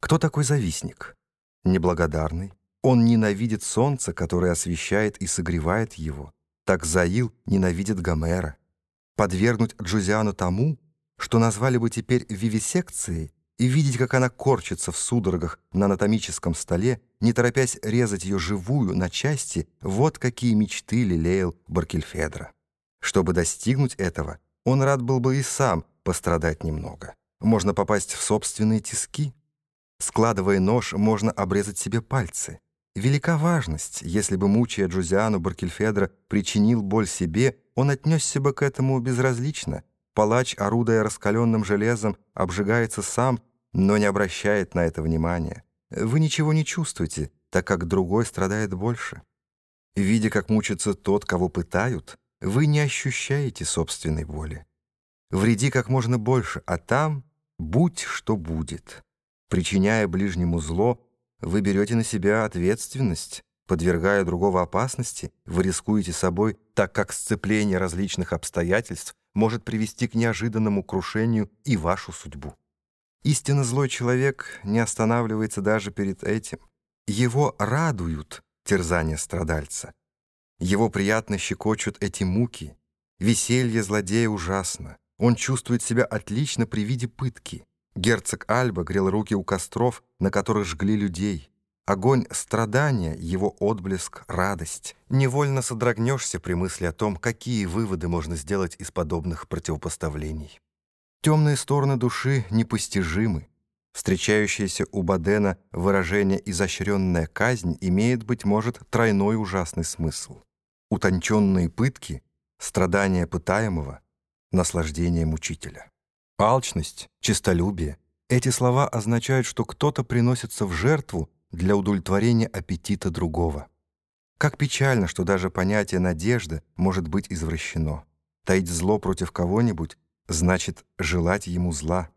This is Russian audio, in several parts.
Кто такой завистник? Неблагодарный. Он ненавидит солнце, которое освещает и согревает его. Так Заил ненавидит Гомера. Подвергнуть Джузиану тому, что назвали бы теперь вивисекцией, и видеть, как она корчится в судорогах на анатомическом столе, не торопясь резать ее живую на части, вот какие мечты лелеял Баркельфедро. Чтобы достигнуть этого, он рад был бы и сам пострадать немного. Можно попасть в собственные тиски. Складывая нож, можно обрезать себе пальцы. Велика важность, если бы, мучая Джузиану Баркельфедро, причинил боль себе, он отнесся бы к этому безразлично. Палач, орудуя раскаленным железом, обжигается сам, но не обращает на это внимания. Вы ничего не чувствуете, так как другой страдает больше. Видя, как мучится тот, кого пытают, вы не ощущаете собственной боли. Вреди как можно больше, а там будь что будет. Причиняя ближнему зло, вы берете на себя ответственность. Подвергая другого опасности, вы рискуете собой, так как сцепление различных обстоятельств может привести к неожиданному крушению и вашу судьбу. Истинно злой человек не останавливается даже перед этим. Его радуют терзания страдальца. Его приятно щекочут эти муки. Веселье злодея ужасно. Он чувствует себя отлично при виде пытки. Герцог Альба грел руки у костров, на которых жгли людей. Огонь страдания, его отблеск, радость. Невольно содрогнешься при мысли о том, какие выводы можно сделать из подобных противопоставлений. Темные стороны души непостижимы. Встречающееся у Бадена выражение «изощренная казнь» имеет, быть может, тройной ужасный смысл. Утонченные пытки, страдания пытаемого, наслаждение мучителя. Алчность, честолюбие — эти слова означают, что кто-то приносится в жертву для удовлетворения аппетита другого. Как печально, что даже понятие «надежда» может быть извращено. Таить зло против кого-нибудь значит желать ему зла.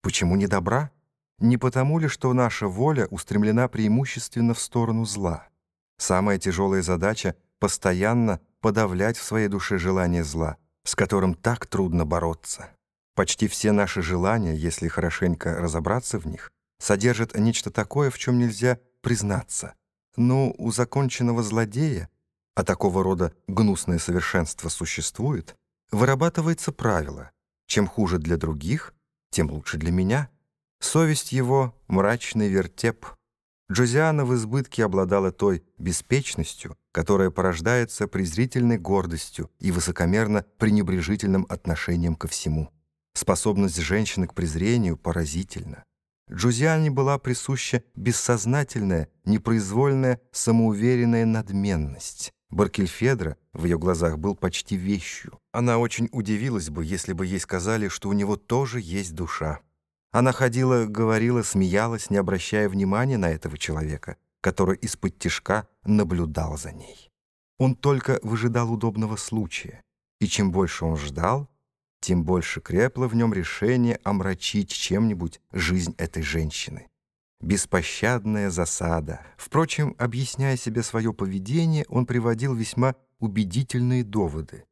Почему не добра? Не потому ли, что наша воля устремлена преимущественно в сторону зла? Самая тяжелая задача — постоянно подавлять в своей душе желание зла, с которым так трудно бороться. Почти все наши желания, если хорошенько разобраться в них, содержат нечто такое, в чем нельзя признаться. Но у законченного злодея, а такого рода гнусное совершенство существует, вырабатывается правило «чем хуже для других, тем лучше для меня». Совесть его — мрачный вертеп. Джозиана в избытке обладала той беспечностью, которая порождается презрительной гордостью и высокомерно пренебрежительным отношением ко всему. Способность женщины к презрению поразительна. Джузиане была присуща бессознательная, непроизвольная, самоуверенная надменность. Баркельфедро в ее глазах был почти вещью. Она очень удивилась бы, если бы ей сказали, что у него тоже есть душа. Она ходила, говорила, смеялась, не обращая внимания на этого человека, который из-под тишка наблюдал за ней. Он только выжидал удобного случая, и чем больше он ждал, тем больше крепло в нем решение омрачить чем-нибудь жизнь этой женщины. Беспощадная засада. Впрочем, объясняя себе свое поведение, он приводил весьма убедительные доводы.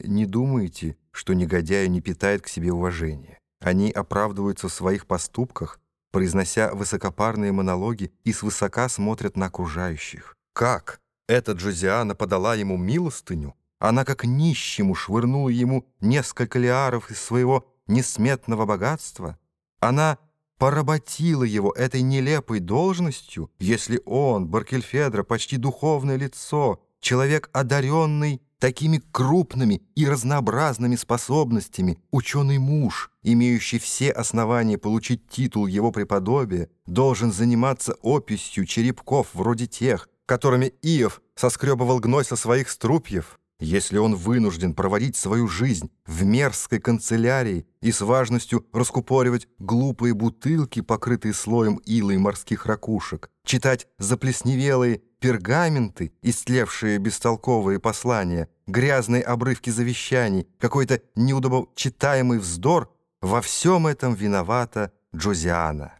Не думайте, что негодяй не питает к себе уважения. Они оправдываются в своих поступках, произнося высокопарные монологи и свысока смотрят на окружающих. Как? Эта Джозиана подала ему милостыню? Она как нищему швырнула ему несколько лиаров из своего несметного богатства. Она поработила его этой нелепой должностью, если он, Баркельфедро, почти духовное лицо, человек одаренный такими крупными и разнообразными способностями, ученый муж, имеющий все основания получить титул его преподобия, должен заниматься описью черепков вроде тех, которыми Иов соскребывал гной со своих струпьев. Если он вынужден проводить свою жизнь в мерзкой канцелярии и с важностью раскупоривать глупые бутылки, покрытые слоем ила и морских ракушек, читать заплесневелые пергаменты, истлевшие бестолковые послания, грязные обрывки завещаний, какой-то неудобочитаемый вздор, во всем этом виновата Джозиана.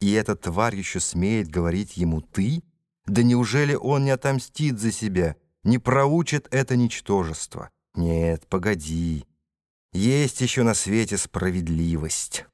И эта тварь еще смеет говорить ему «ты»? Да неужели он не отомстит за себя?» Не проучит это ничтожество. Нет, погоди. Есть еще на свете справедливость».